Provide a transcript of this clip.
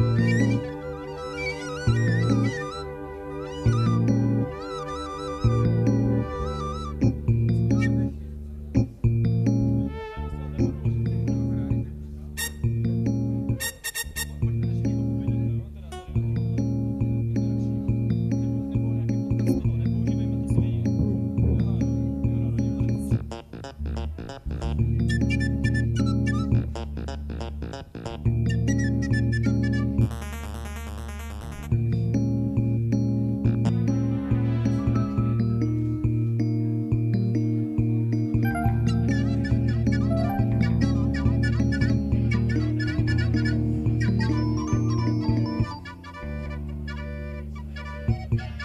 Bye. Bye.